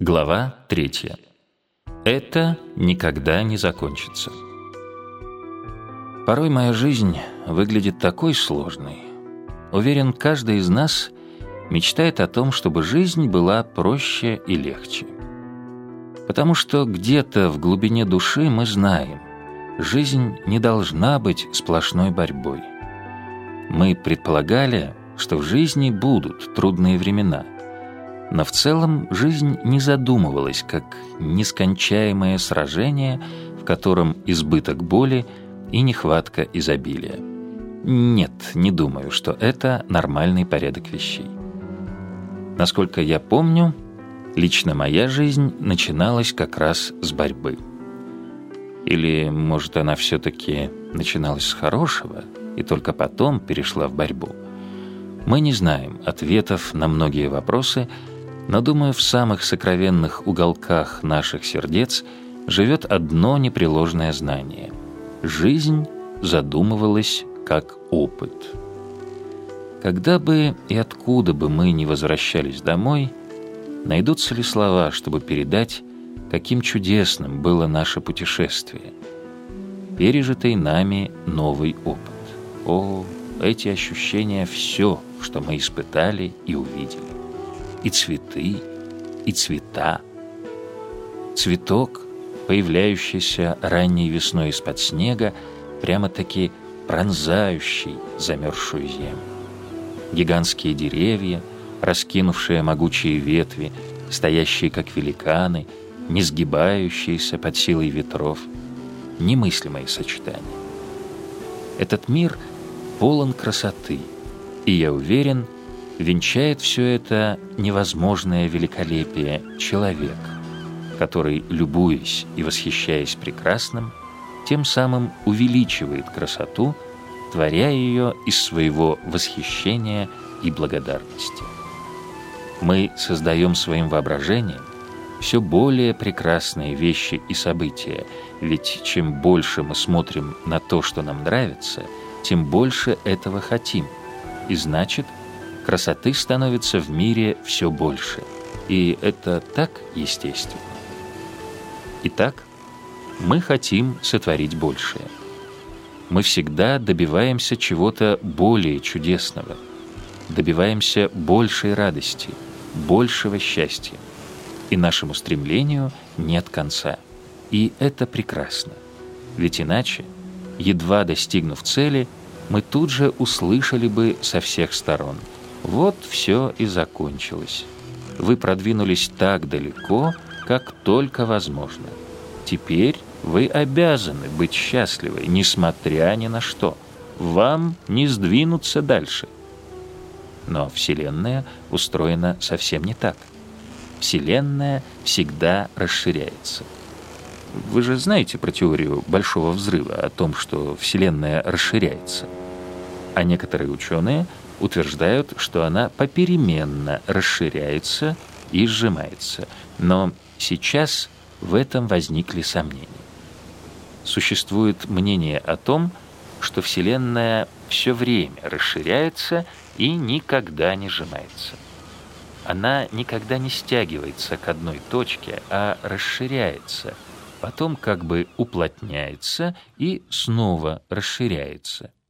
Глава 3. Это никогда не закончится. Порой моя жизнь выглядит такой сложной. Уверен, каждый из нас мечтает о том, чтобы жизнь была проще и легче. Потому что где-то в глубине души мы знаем, жизнь не должна быть сплошной борьбой. Мы предполагали, что в жизни будут трудные времена – но в целом жизнь не задумывалась как нескончаемое сражение, в котором избыток боли и нехватка изобилия. Нет, не думаю, что это нормальный порядок вещей. Насколько я помню, лично моя жизнь начиналась как раз с борьбы. Или, может, она все-таки начиналась с хорошего и только потом перешла в борьбу. Мы не знаем ответов на многие вопросы, но, думаю, в самых сокровенных уголках наших сердец живет одно непреложное знание. Жизнь задумывалась как опыт. Когда бы и откуда бы мы ни возвращались домой, найдутся ли слова, чтобы передать, каким чудесным было наше путешествие, пережитый нами новый опыт. О, эти ощущения — все, что мы испытали и увидели и цветы, и цвета. Цветок, появляющийся ранней весной из-под снега, прямо-таки пронзающий замерзшую землю. Гигантские деревья, раскинувшие могучие ветви, стоящие как великаны, не сгибающиеся под силой ветров. Немыслимое сочетание. Этот мир полон красоты, и я уверен, венчает все это невозможное великолепие человек, который, любуясь и восхищаясь прекрасным, тем самым увеличивает красоту, творя ее из своего восхищения и благодарности. Мы создаем своим воображением все более прекрасные вещи и события, ведь чем больше мы смотрим на то, что нам нравится, тем больше этого хотим, и значит – красоты становится в мире все больше. И это так естественно. Итак, мы хотим сотворить большее. Мы всегда добиваемся чего-то более чудесного, добиваемся большей радости, большего счастья. И нашему стремлению нет конца. И это прекрасно. Ведь иначе, едва достигнув цели, мы тут же услышали бы со всех сторон – вот все и закончилось. Вы продвинулись так далеко, как только возможно. Теперь вы обязаны быть счастливы, несмотря ни на что. Вам не сдвинуться дальше. Но Вселенная устроена совсем не так. Вселенная всегда расширяется. Вы же знаете про теорию Большого Взрыва, о том, что Вселенная расширяется. А некоторые ученые – утверждают, что она попеременно расширяется и сжимается. Но сейчас в этом возникли сомнения. Существует мнение о том, что Вселенная все время расширяется и никогда не сжимается. Она никогда не стягивается к одной точке, а расширяется, потом как бы уплотняется и снова расширяется –